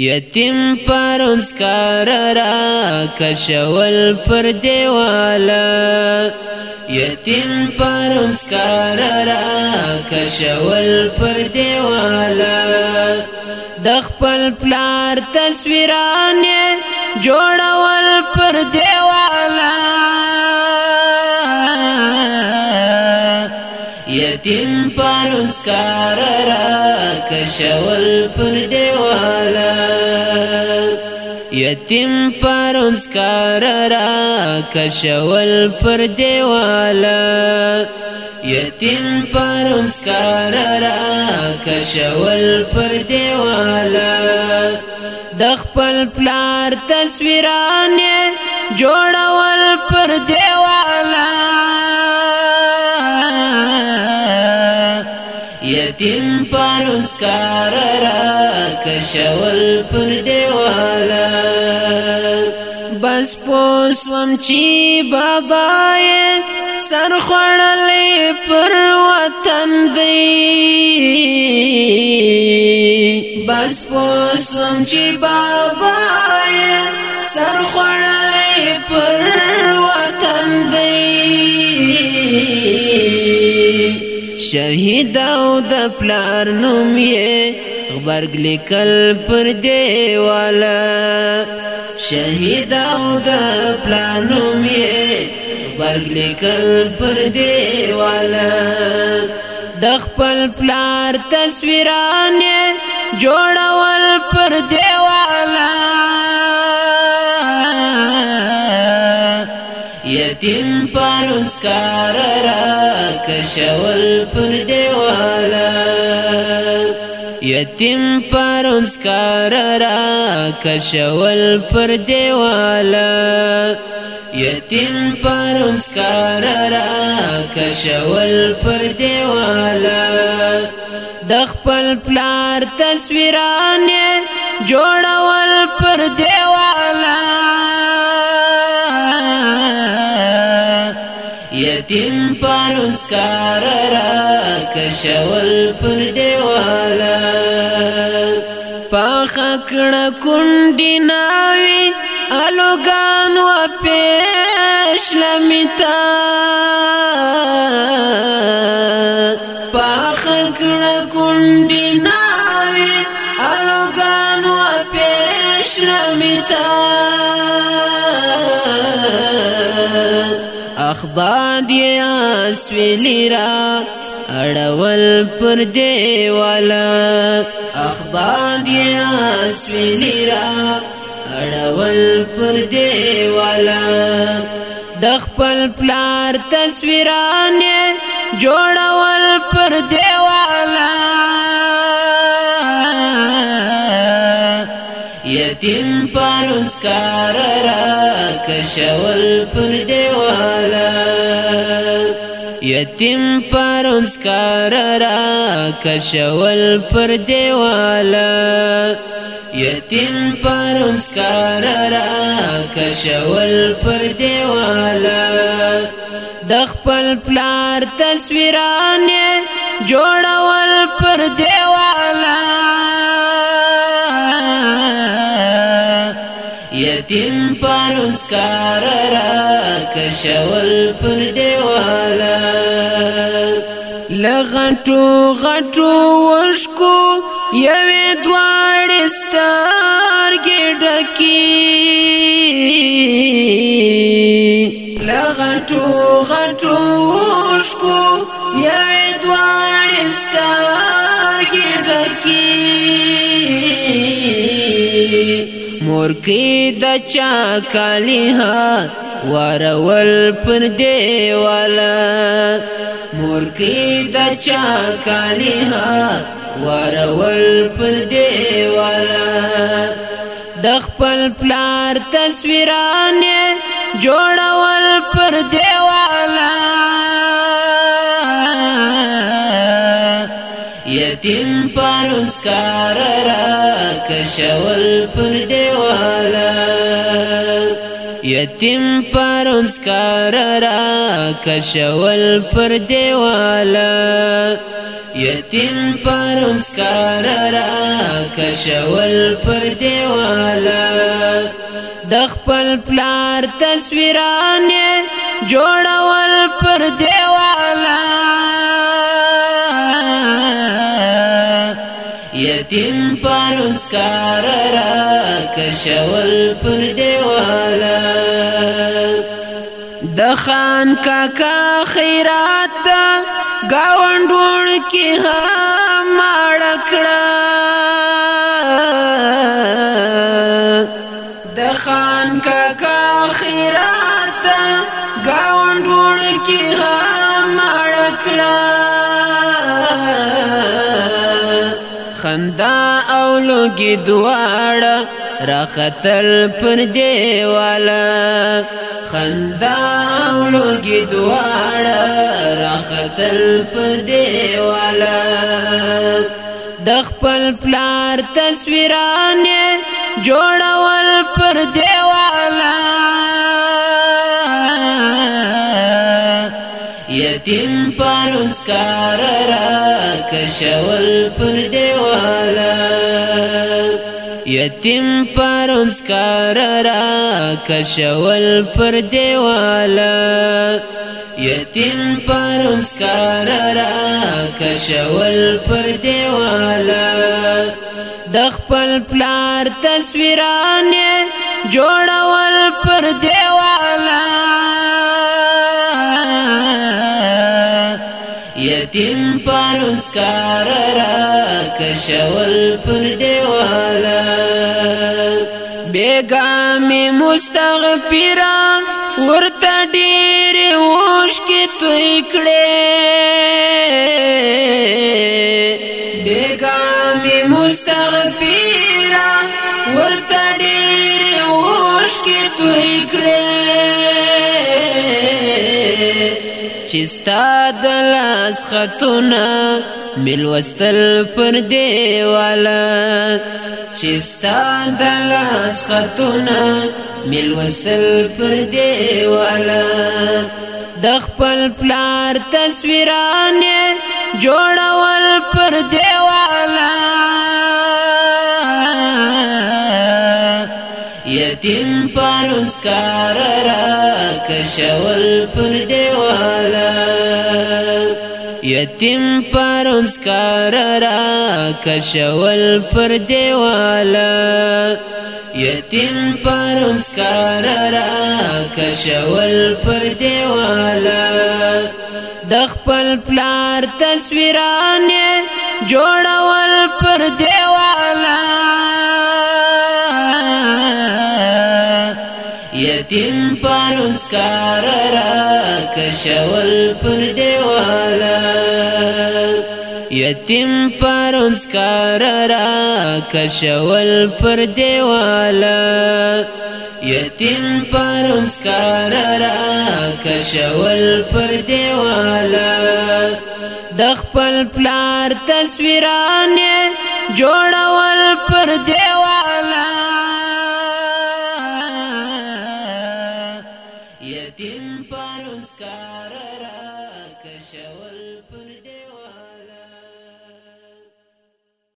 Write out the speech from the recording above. یتیم پرونس کار را کشول پر دیوالا یتیم پرونس کار را کشول پر دیوالا د خپل پلار تصویرانه جوړول پر دیوالا تیم پانوس کار را کشول پر دیوالا یتیم پرونس کار را کشول پر دیوالا یتیم پرونس کار را کشول پر دیوالا د خپل پلار تصویرانه جوړول پر دیوالا تین پروس کار را کشول پر دیوالا بس پوسوم چی بابا سر خوړلې پر وطن دی بس پوسوم چی بابا سر خوړلې پر وطن دی شهید او د پلار نوم یې غبرګ لیکل پر دیواله شهید او د پلار نوم یې غبرګ لیکل پر دیواله د خپل پلار تصویران جوړول پر دیواله یتیم پر اسکار را کشول پر دیوالا یتیم پرونس کار را کشول پر دیوالا یتیم پرونس کار را کشول پر دیوالا د خپل پلار تصویرانه جوړول پر دیوالا مارون سکار را کشول پر دیوالا پاخ کړه کندی ناوی الوگان و پیش لمیتا پاخ کړه کندی ناوی یخ باد یا سویلی را اړول پر دیوال اخبار یا سویلی را اړول پر دیوال د خپل پلار تصویرانه جوړول پر دیوال یتیم پانوس کار را کشول پر دیوالا یتیم پانوس کار را کشول پر دیوالا یتیم پانوس کار را کشول پر دیوالا د خپل پلار تصویرانه جوړول پر دیوالا روزگار را کشول پر دیوالا لغټو غټو وشکو یوې دواړ ستار ګډکی لغټو غټو وشکو یوې ترکی د چا کالی ها ورول پر دیوالا مرکی د چا کالی ها ورول پر دیوالا د خپل پلار تصویرانه جوړول پر دیوالا تیم پر اسکار را کشول پر دیوالا یتیم پر اسکار را کشول پر دیوالا یتیم پر اسکار را کشول پر دیوالا د خپل پلار تصویرانه جوړول پر دیوالا ټیم پروس کار را کشول پر دیواله د خان کاکا خیرات دا گاوندون کی ها خندا او لوګي دواړه راختل پر دیواله خندا او لوګي دواړه راختل پر دیواله د خپل پلار تصویرانه جوړول پر دیواله یتیم پر اسکار را کشول پر دیواله یتیم پرونس کار را کشول پر دیوالا یتیم پرونس کار را کشول پر دیوالا د خپل پلار تصویران جوړول پر دیوالا یتیم پرونس کار را کشول پر دیوالا پیغام مستغفرا ورته ډېر وښ کې توې کړې پیغام مستغفرا ورته ډېر وښ کې توې کړې چستا د لاس خطونه ملوستل پر دیواله چستا د لاس خطونه ملوستل پر دیواله د خپل پلار تصویران جوړول پر دیواله یتیم پر اسکار را کشول پر دیواله یتیم پرونس کار را کشول پر دیوالا یتیم پرونس کار را کشول پر دیوالا د خپل پلار تصویرانه جوړول پر دیوالا تیم پروس کار را کشول پر دیوالا یتیم پروس کار را کشول پر دیوالا یتیم پروس کار را کشول پر دیوالا د خپل پلار تصویرانه جوړول پر دیوالا